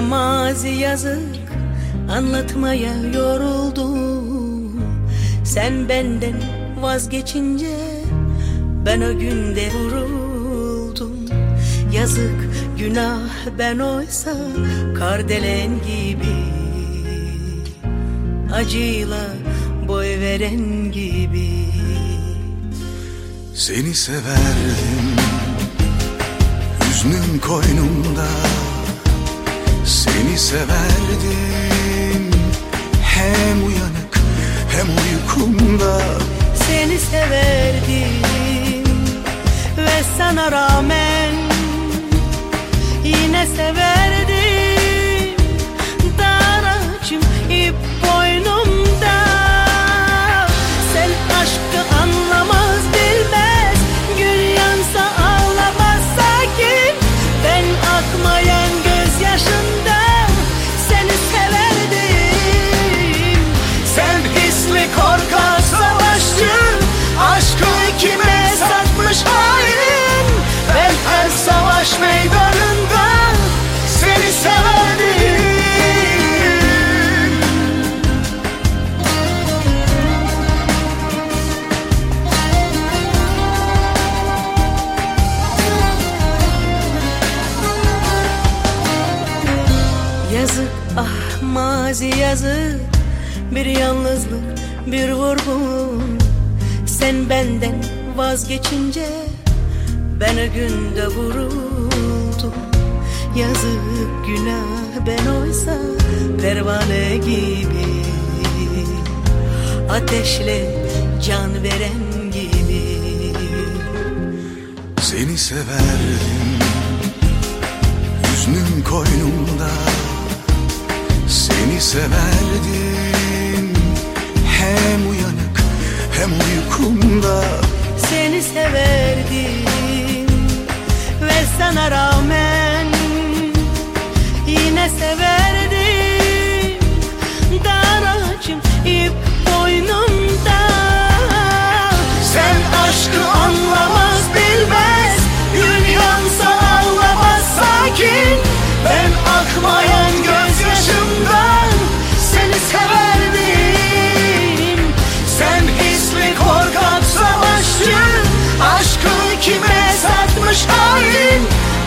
mazi yazık. Anlatmaya yoruldum. Sen benden vazgeçince Ben o günde vuruldum. Yazık günah ben oysa Kardelen gibi. Acıyla boy veren gibi. Seni severdim Hüznün koynumda Seni severdim. Hem uyanık hem uykumda. Seni severdim. Ve sana rağmen Yine severdim Yazık ah mazi yazık. Bir yalnızlık bir vurgun. Sen benden vazgeçince Ben o günde vuruldum. Yazık günah ben oysa Pervane gibi. Ateşle can veren gibi. Seni severdim Hüznün koynumda Seni severdim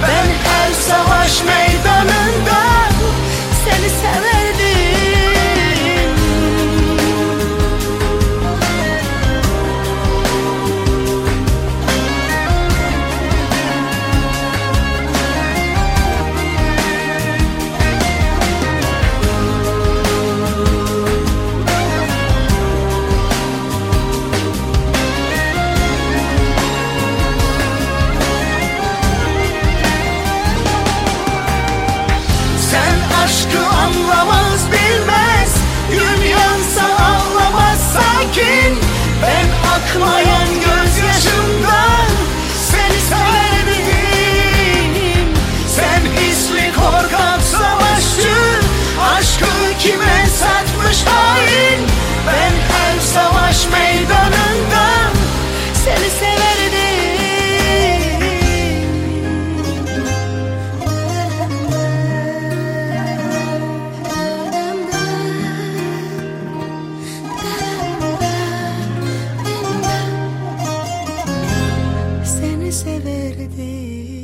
hain Ben aşkı anlamaz bilmez. Gün yansa ağlamaz sakin. Ben akmayan gözyaşımdan Seni severdim